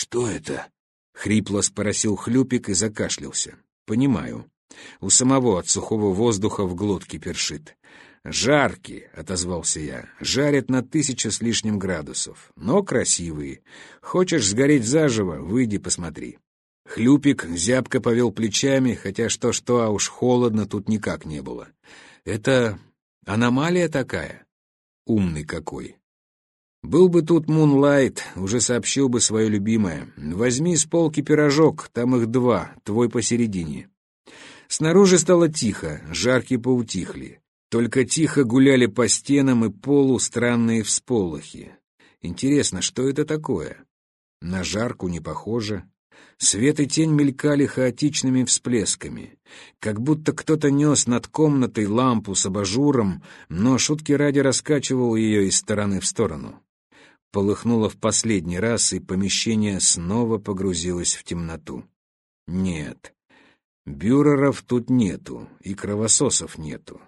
«Что это?» — хрипло спросил Хлюпик и закашлялся. «Понимаю. У самого от сухого воздуха в глотке першит. «Жаркие», — отозвался я, — «жарят на тысячу с лишним градусов, но красивые. Хочешь сгореть заживо, выйди посмотри». Хлюпик зябко повел плечами, хотя что-что, а уж холодно тут никак не было. «Это аномалия такая?» «Умный какой!» «Был бы тут Мунлайт, уже сообщил бы свое любимое. Возьми с полки пирожок, там их два, твой посередине». Снаружи стало тихо, жарки поутихли. Только тихо гуляли по стенам и полу странные всполохи. Интересно, что это такое? На жарку не похоже. Свет и тень мелькали хаотичными всплесками, как будто кто-то нес над комнатой лампу с абажуром, но шутки ради раскачивал ее из стороны в сторону. Полыхнуло в последний раз, и помещение снова погрузилось в темноту. Нет, бюреров тут нету, и кровососов нету.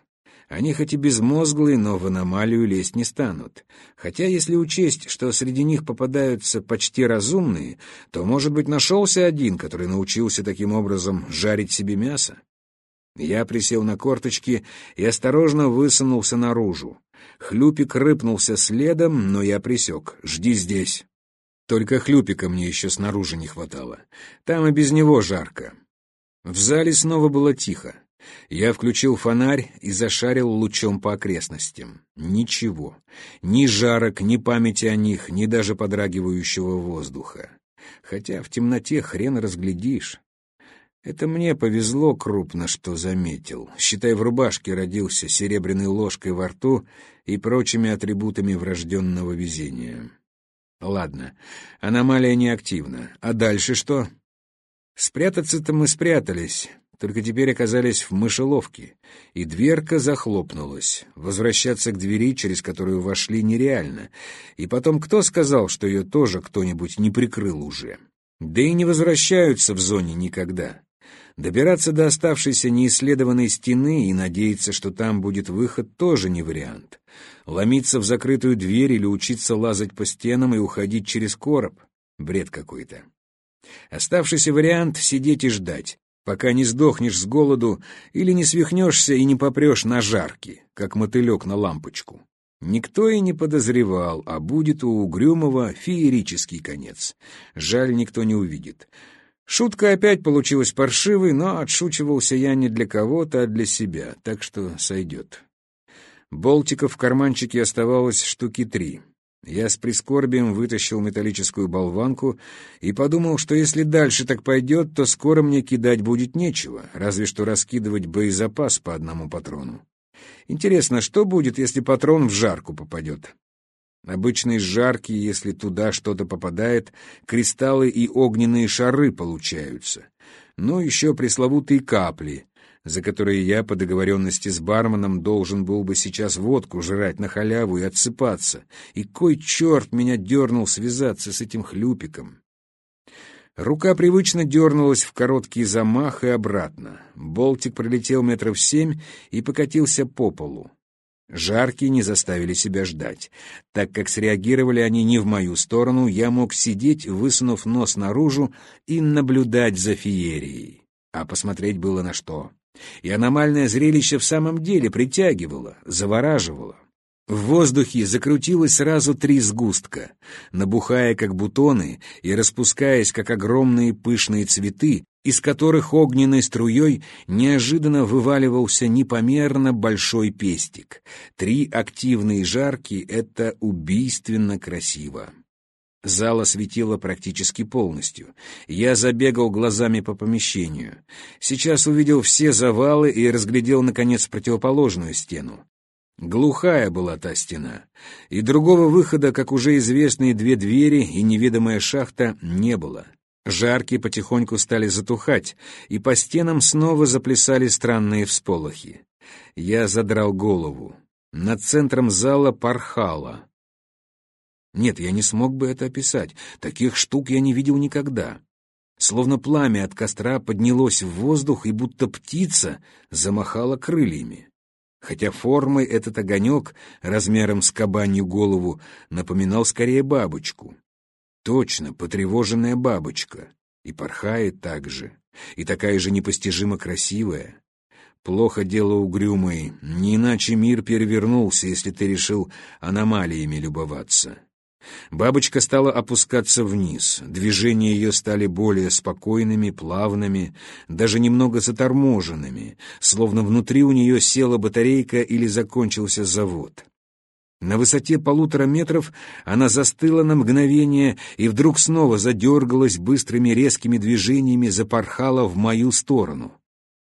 Они хоть и безмозглые, но в аномалию лезть не станут. Хотя, если учесть, что среди них попадаются почти разумные, то, может быть, нашелся один, который научился таким образом жарить себе мясо. Я присел на корточки и осторожно высунулся наружу. Хлюпик рыпнулся следом, но я присек. «Жди здесь». Только хлюпика мне еще снаружи не хватало. Там и без него жарко. В зале снова было тихо. Я включил фонарь и зашарил лучом по окрестностям. Ничего. Ни жарок, ни памяти о них, ни даже подрагивающего воздуха. Хотя в темноте хрен разглядишь. Это мне повезло крупно, что заметил. Считай, в рубашке родился серебряной ложкой во рту и прочими атрибутами врожденного везения. Ладно, аномалия неактивна. А дальше что? Спрятаться-то мы спрятались только теперь оказались в мышеловке, и дверка захлопнулась. Возвращаться к двери, через которую вошли, нереально. И потом кто сказал, что ее тоже кто-нибудь не прикрыл уже? Да и не возвращаются в зоне никогда. Добираться до оставшейся неисследованной стены и надеяться, что там будет выход, тоже не вариант. Ломиться в закрытую дверь или учиться лазать по стенам и уходить через короб — бред какой-то. Оставшийся вариант — сидеть и ждать пока не сдохнешь с голоду или не свихнешься и не попрешь на жарки, как мотылек на лампочку. Никто и не подозревал, а будет у Угрюмова феерический конец. Жаль, никто не увидит. Шутка опять получилась паршивой, но отшучивался я не для кого-то, а для себя, так что сойдет. Болтиков в карманчике оставалось штуки три. Я с прискорбием вытащил металлическую болванку и подумал, что если дальше так пойдет, то скоро мне кидать будет нечего, разве что раскидывать боезапас по одному патрону. Интересно, что будет, если патрон в жарку попадет? Обычные жарки, если туда что-то попадает, кристаллы и огненные шары получаются. Ну, еще пресловутые капли, за которые я по договоренности с барменом должен был бы сейчас водку жрать на халяву и отсыпаться. И кой черт меня дернул связаться с этим хлюпиком? Рука привычно дернулась в короткий замах и обратно. Болтик пролетел метров семь и покатился по полу. Жаркие не заставили себя ждать. Так как среагировали они не в мою сторону, я мог сидеть, высунув нос наружу, и наблюдать за феерией. А посмотреть было на что. И аномальное зрелище в самом деле притягивало, завораживало. В воздухе закрутилось сразу три сгустка, набухая как бутоны и распускаясь как огромные пышные цветы, из которых огненной струей неожиданно вываливался непомерно большой пестик. Три активные жарки — это убийственно красиво. Зал осветило практически полностью. Я забегал глазами по помещению. Сейчас увидел все завалы и разглядел, наконец, противоположную стену. Глухая была та стена, и другого выхода, как уже известные две двери и неведомая шахта, не было. Жарки потихоньку стали затухать, и по стенам снова заплясали странные всполохи. Я задрал голову. Над центром зала порхало. Нет, я не смог бы это описать. Таких штук я не видел никогда. Словно пламя от костра поднялось в воздух, и будто птица замахала крыльями. Хотя формой этот огонек, размером с кабанью голову, напоминал скорее бабочку. Точно, потревоженная бабочка. И порхает так же. И такая же непостижимо красивая. Плохо дело угрюмый. Не иначе мир перевернулся, если ты решил аномалиями любоваться. Бабочка стала опускаться вниз. Движения ее стали более спокойными, плавными, даже немного заторможенными, словно внутри у нее села батарейка или закончился завод. На высоте полутора метров она застыла на мгновение и вдруг снова задергалась быстрыми резкими движениями, запорхала в мою сторону.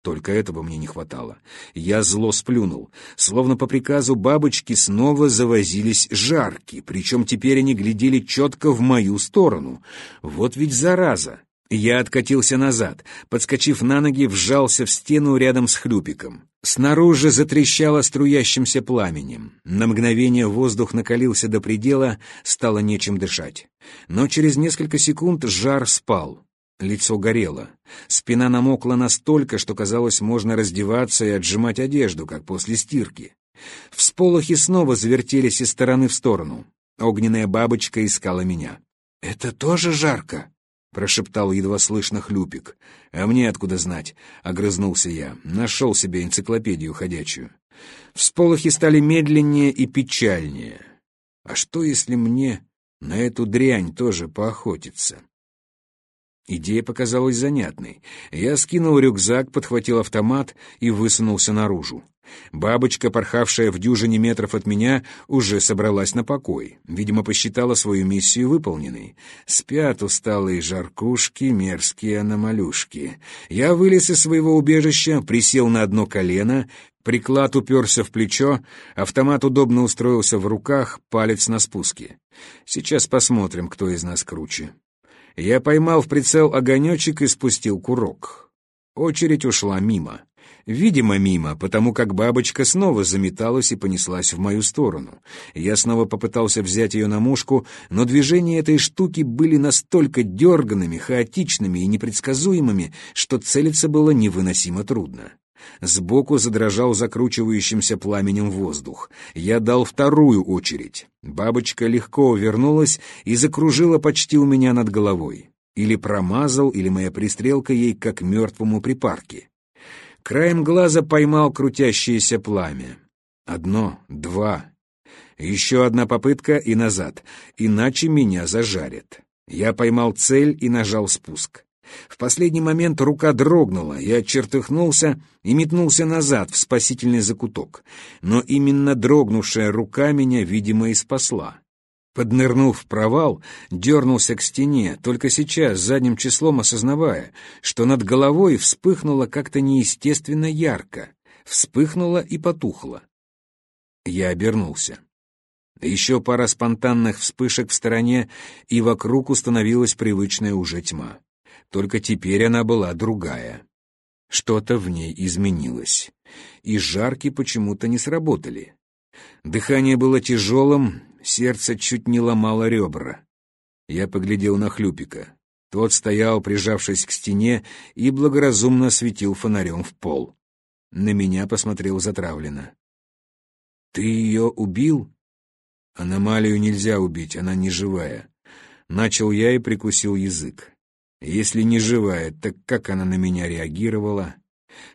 Только этого мне не хватало. Я зло сплюнул. Словно по приказу бабочки снова завозились жарки, причем теперь они глядели четко в мою сторону. Вот ведь зараза! Я откатился назад, подскочив на ноги, вжался в стену рядом с хлюпиком. Снаружи затрещало струящимся пламенем. На мгновение воздух накалился до предела, стало нечем дышать. Но через несколько секунд жар спал. Лицо горело. Спина намокла настолько, что казалось, можно раздеваться и отжимать одежду, как после стирки. Всполохи снова завертелись из стороны в сторону. Огненная бабочка искала меня. «Это тоже жарко?» — прошептал едва слышно хлюпик. «А мне откуда знать?» — огрызнулся я. Нашел себе энциклопедию ходячую. Всполохи стали медленнее и печальнее. «А что, если мне на эту дрянь тоже поохотиться?» Идея показалась занятной. Я скинул рюкзак, подхватил автомат и высунулся наружу. Бабочка, порхавшая в дюжине метров от меня, уже собралась на покой. Видимо, посчитала свою миссию выполненной. Спят усталые жаркушки, мерзкие аномалюшки. Я вылез из своего убежища, присел на одно колено, приклад уперся в плечо, автомат удобно устроился в руках, палец на спуске. Сейчас посмотрим, кто из нас круче. Я поймал в прицел огонечек и спустил курок. Очередь ушла мимо. Видимо, мимо, потому как бабочка снова заметалась и понеслась в мою сторону. Я снова попытался взять ее на мушку, но движения этой штуки были настолько дерганными, хаотичными и непредсказуемыми, что целиться было невыносимо трудно. Сбоку задрожал закручивающимся пламенем воздух. Я дал вторую очередь. Бабочка легко увернулась и закружила почти у меня над головой. Или промазал, или моя пристрелка ей как мертвому припарке. Краем глаза поймал крутящееся пламя. Одно, два. Еще одна попытка и назад, иначе меня зажарят. Я поймал цель и нажал спуск. В последний момент рука дрогнула, я чертыхнулся и метнулся назад в спасительный закуток. Но именно дрогнувшая рука меня, видимо, и спасла. Поднырнув в провал, дернулся к стене, только сейчас, задним числом осознавая, что над головой вспыхнуло как-то неестественно ярко, вспыхнуло и потухло. Я обернулся. Еще пара спонтанных вспышек в стороне, и вокруг установилась привычная уже тьма. Только теперь она была другая. Что-то в ней изменилось. И жарки почему-то не сработали. Дыхание было тяжелым, сердце чуть не ломало ребра. Я поглядел на Хлюпика. Тот стоял, прижавшись к стене, и благоразумно светил фонарем в пол. На меня посмотрел затравленно. «Ты ее убил?» «Аномалию нельзя убить, она не живая». Начал я и прикусил язык. Если не живая, так как она на меня реагировала?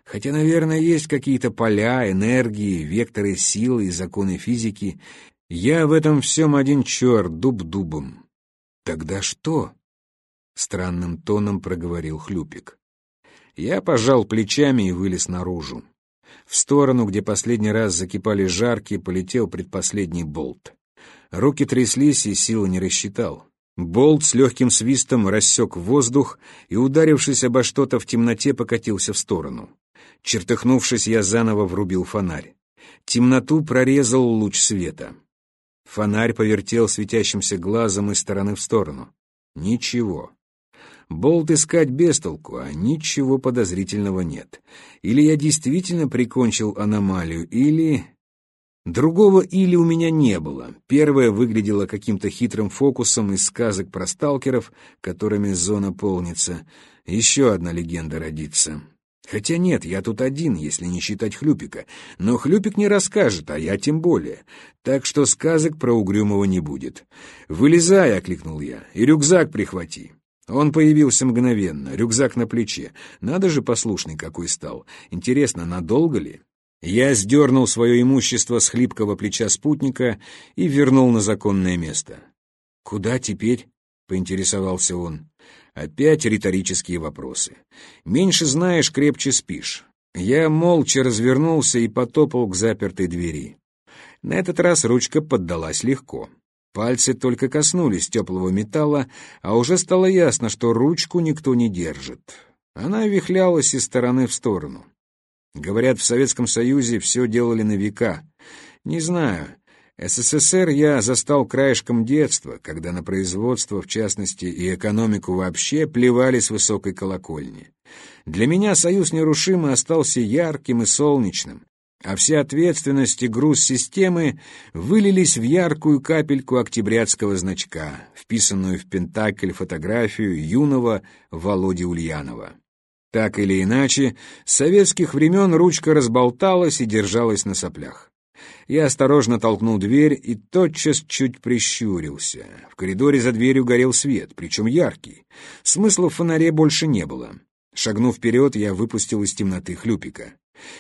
Хотя, наверное, есть какие-то поля, энергии, векторы силы и законы физики. Я в этом всем один черт, дуб дубом. Тогда что? Странным тоном проговорил Хлюпик. Я пожал плечами и вылез наружу. В сторону, где последний раз закипали жарки, полетел предпоследний болт. Руки тряслись, и силы не рассчитал. Болт с легким свистом рассек воздух и, ударившись обо что-то в темноте, покатился в сторону. Чертыхнувшись, я заново врубил фонарь. Темноту прорезал луч света. Фонарь повертел светящимся глазом из стороны в сторону. Ничего. Болт искать без толку, а ничего подозрительного нет. Или я действительно прикончил аномалию, или... Другого «или» у меня не было. Первое выглядело каким-то хитрым фокусом из сказок про сталкеров, которыми зона полнится. Еще одна легенда родится. Хотя нет, я тут один, если не считать Хлюпика. Но Хлюпик не расскажет, а я тем более. Так что сказок про Угрюмого не будет. «Вылезай!» — окликнул я. «И рюкзак прихвати». Он появился мгновенно, рюкзак на плече. Надо же послушный какой стал. Интересно, надолго ли? Я сдернул свое имущество с хлипкого плеча спутника и вернул на законное место. «Куда теперь?» — поинтересовался он. Опять риторические вопросы. «Меньше знаешь, крепче спишь». Я молча развернулся и потопал к запертой двери. На этот раз ручка поддалась легко. Пальцы только коснулись теплого металла, а уже стало ясно, что ручку никто не держит. Она вихлялась из стороны в сторону. Говорят, в Советском Союзе все делали на века. Не знаю. СССР я застал краешком детства, когда на производство, в частности, и экономику вообще плевали с высокой колокольни. Для меня Союз нерушимо остался ярким и солнечным, а вся ответственность и груз системы вылились в яркую капельку октябрятского значка, вписанную в пентакль фотографию юного Володи Ульянова. Так или иначе, с советских времен ручка разболталась и держалась на соплях. Я осторожно толкнул дверь и тотчас чуть прищурился. В коридоре за дверью горел свет, причем яркий. Смысла в фонаре больше не было. Шагнув вперед, я выпустил из темноты хлюпика.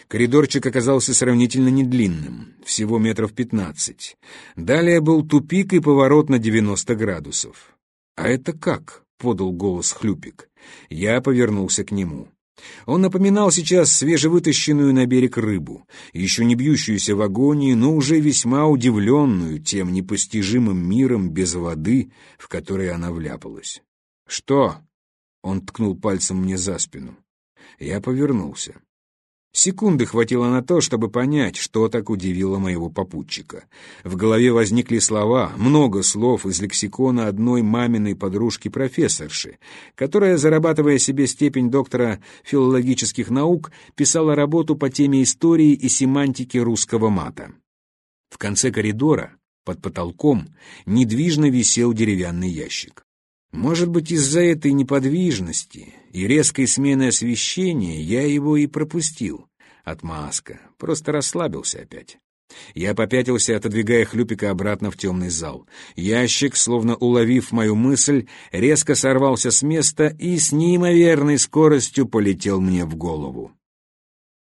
Коридорчик оказался сравнительно недлинным, всего метров пятнадцать. Далее был тупик и поворот на девяносто градусов. «А это как?» — подал голос хлюпик. Я повернулся к нему. Он напоминал сейчас свежевытащенную на берег рыбу, еще не бьющуюся в агонии, но уже весьма удивленную тем непостижимым миром без воды, в который она вляпалась. «Что?» — он ткнул пальцем мне за спину. Я повернулся. Секунды хватило на то, чтобы понять, что так удивило моего попутчика. В голове возникли слова, много слов из лексикона одной маминой подружки-профессорши, которая, зарабатывая себе степень доктора филологических наук, писала работу по теме истории и семантики русского мата. В конце коридора, под потолком, недвижно висел деревянный ящик. Может быть, из-за этой неподвижности и резкой смены освещения я его и пропустил. Отмазка. Просто расслабился опять. Я попятился, отодвигая хлюпика обратно в темный зал. Ящик, словно уловив мою мысль, резко сорвался с места и с неимоверной скоростью полетел мне в голову.